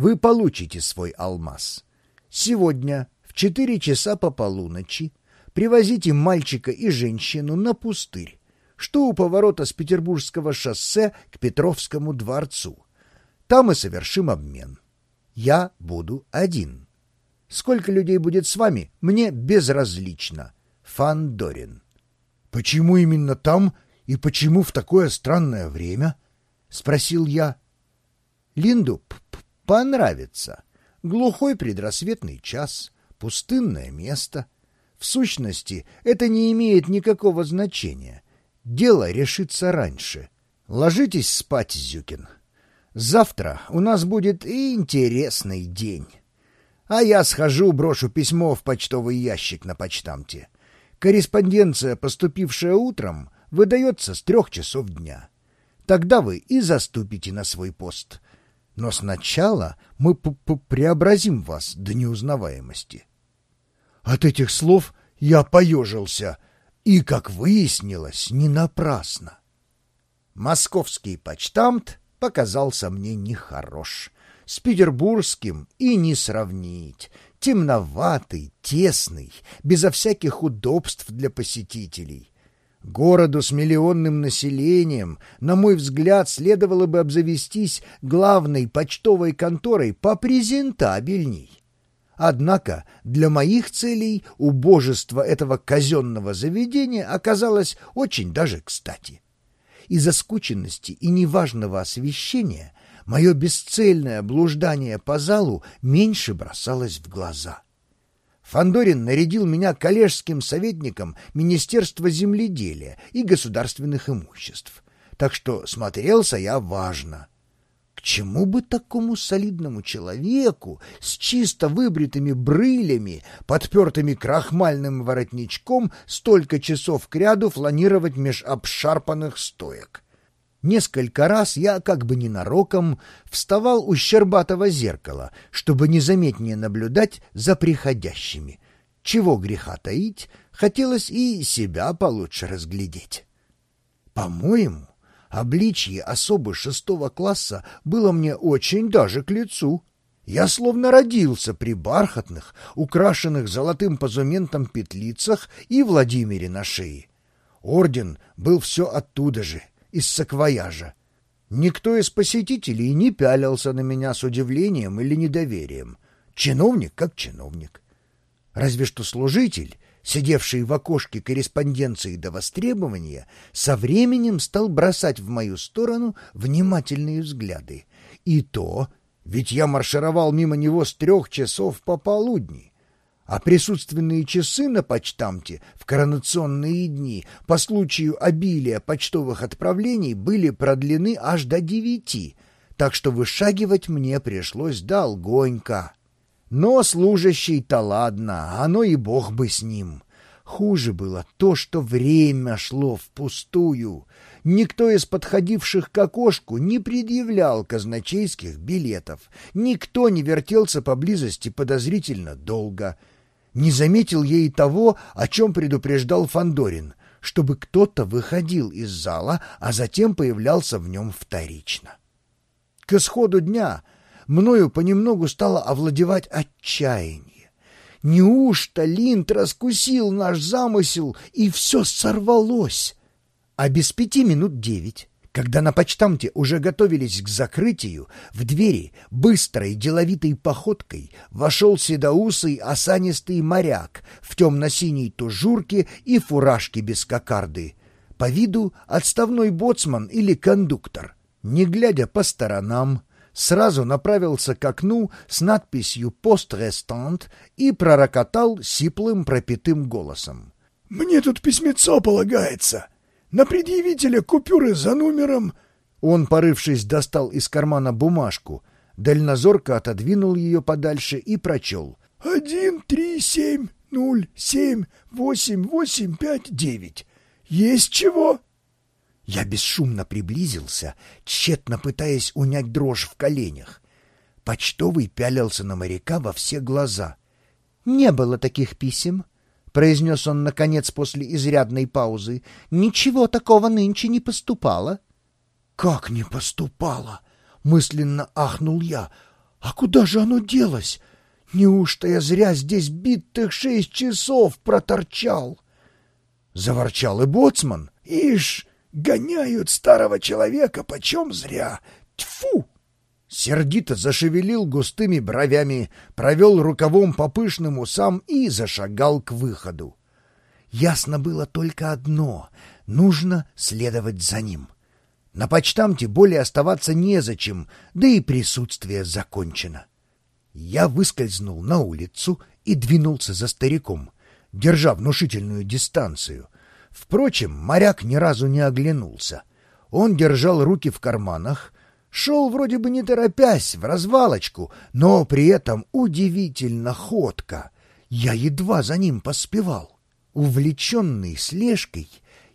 вы получите свой алмаз. Сегодня в четыре часа по полуночи привозите мальчика и женщину на пустырь, что у поворота с Петербургского шоссе к Петровскому дворцу. Там и совершим обмен. Я буду один. Сколько людей будет с вами, мне безразлично. Фандорин. Почему именно там и почему в такое странное время? Спросил я. Линду понравится. Глухой предрассветный час, пустынное место. В сущности, это не имеет никакого значения. Дело решится раньше. Ложитесь спать, Зюкин. Завтра у нас будет интересный день. А я схожу, брошу письмо в почтовый ящик на почтамте. Корреспонденция, поступившая утром, выдается с трех часов дня. Тогда вы и заступите на свой пост. Но сначала мы п -п преобразим вас до неузнаваемости. От этих слов я поежился, и, как выяснилось, не напрасно. Московский почтамт показался мне нехорош. С петербургским и не сравнить. Темноватый, тесный, безо всяких удобств для посетителей. Городу с миллионным населением, на мой взгляд, следовало бы обзавестись главной почтовой конторой попрезентабельней. Однако для моих целей убожество этого казенного заведения оказалось очень даже кстати. Из-за скученности и неважного освещения мое бесцельное блуждание по залу меньше бросалось в глаза. Фандорин нарядил меня коллежским советником Министерства земледелия и государственных имуществ, так что смотрелся я важно. К чему бы такому солидному человеку с чисто выбритыми брылями, подпертыми крахмальным воротничком, столько часов кряду фланировать меж обшарпанных стоек? Несколько раз я, как бы ненароком, вставал у щербатого зеркала, чтобы незаметнее наблюдать за приходящими. Чего греха таить, хотелось и себя получше разглядеть. По-моему, Обличье особо шестого класса было мне очень даже к лицу. Я словно родился при бархатных, украшенных золотым позументом петлицах и Владимире на шее. Орден был все оттуда же, из саквояжа. Никто из посетителей не пялился на меня с удивлением или недоверием. Чиновник как чиновник. Разве что служитель сидевший в окошке корреспонденции до востребования, со временем стал бросать в мою сторону внимательные взгляды. И то, ведь я маршировал мимо него с трех часов пополудни, а присутственные часы на почтамте в коронационные дни по случаю обилия почтовых отправлений были продлены аж до девяти, так что вышагивать мне пришлось долгонько. Но служащий-то ладно, оно и бог бы с ним. Хуже было то, что время шло впустую. Никто из подходивших к окошку не предъявлял казначейских билетов. Никто не вертелся поблизости подозрительно долго. Не заметил ей и того, о чем предупреждал Фандорин, чтобы кто-то выходил из зала, а затем появлялся в нем вторично. К исходу дня мною понемногу стало овладевать отчаяние. Неужто Линд раскусил наш замысел, и все сорвалось? А без пяти минут девять, когда на почтамте уже готовились к закрытию, в двери быстрой деловитой походкой вошел седоусый осанистый моряк в темно-синей тужурке и фуражке без кокарды, по виду отставной боцман или кондуктор. Не глядя по сторонам, сразу направился к окну с надписью «Пост рестант» и пророкотал сиплым пропитым голосом. «Мне тут письмецо полагается. На предъявителя купюры за номером...» Он, порывшись, достал из кармана бумажку, дальнозорко отодвинул ее подальше и прочел. «Один, три, семь, нуль, семь, восемь, восемь, пять, девять. Есть чего?» Я бесшумно приблизился, тщетно пытаясь унять дрожь в коленях. Почтовый пялился на моряка во все глаза. — Не было таких писем, — произнес он, наконец, после изрядной паузы. — Ничего такого нынче не поступало. — Как не поступало? — мысленно ахнул я. А куда же оно делось? Неужто я зря здесь битых шесть часов проторчал? Заворчал и боцман. Ишь, гоняют старого человека почем зря. Сердито зашевелил густыми бровями, провел рукавом по пышным усам и зашагал к выходу. Ясно было только одно — нужно следовать за ним. На почтамте более оставаться незачем, да и присутствие закончено. Я выскользнул на улицу и двинулся за стариком, держа внушительную дистанцию. Впрочем, моряк ни разу не оглянулся. Он держал руки в карманах, шел вроде бы не торопясь, в развалочку, но при этом удивительно ходко. Я едва за ним поспевал. Увлеченный слежкой,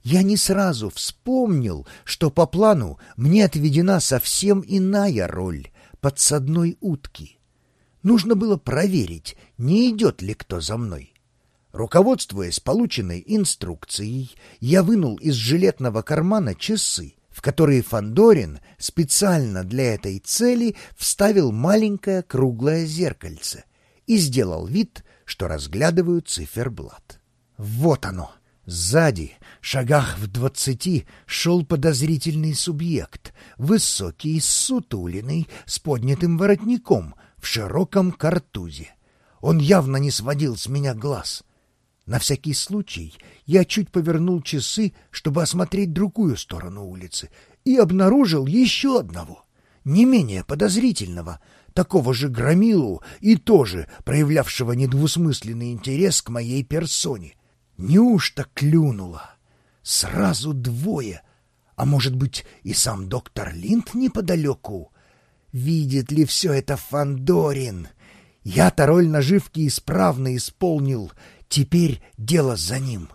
я не сразу вспомнил, что по плану мне отведена совсем иная роль подсадной утки. Нужно было проверить, не идет ли кто за мной. Руководствуясь полученной инструкцией, я вынул из жилетного кармана часы, в которые Фандорин специально для этой цели вставил маленькое круглое зеркальце и сделал вид, что разглядываю циферблат. Вот оно! Сзади, шагах в двадцати, шел подозрительный субъект, высокий, сутулиный, с поднятым воротником, в широком картузе. Он явно не сводил с меня глаз. На всякий случай я чуть повернул часы, чтобы осмотреть другую сторону улицы, и обнаружил еще одного, не менее подозрительного, такого же громилу и тоже проявлявшего недвусмысленный интерес к моей персоне. Неужто клюнуло? Сразу двое, а может быть и сам доктор Линд неподалеку? Видит ли все это Фандорин? Я-то роль наживки исправно исполнил, теперь дело за ним.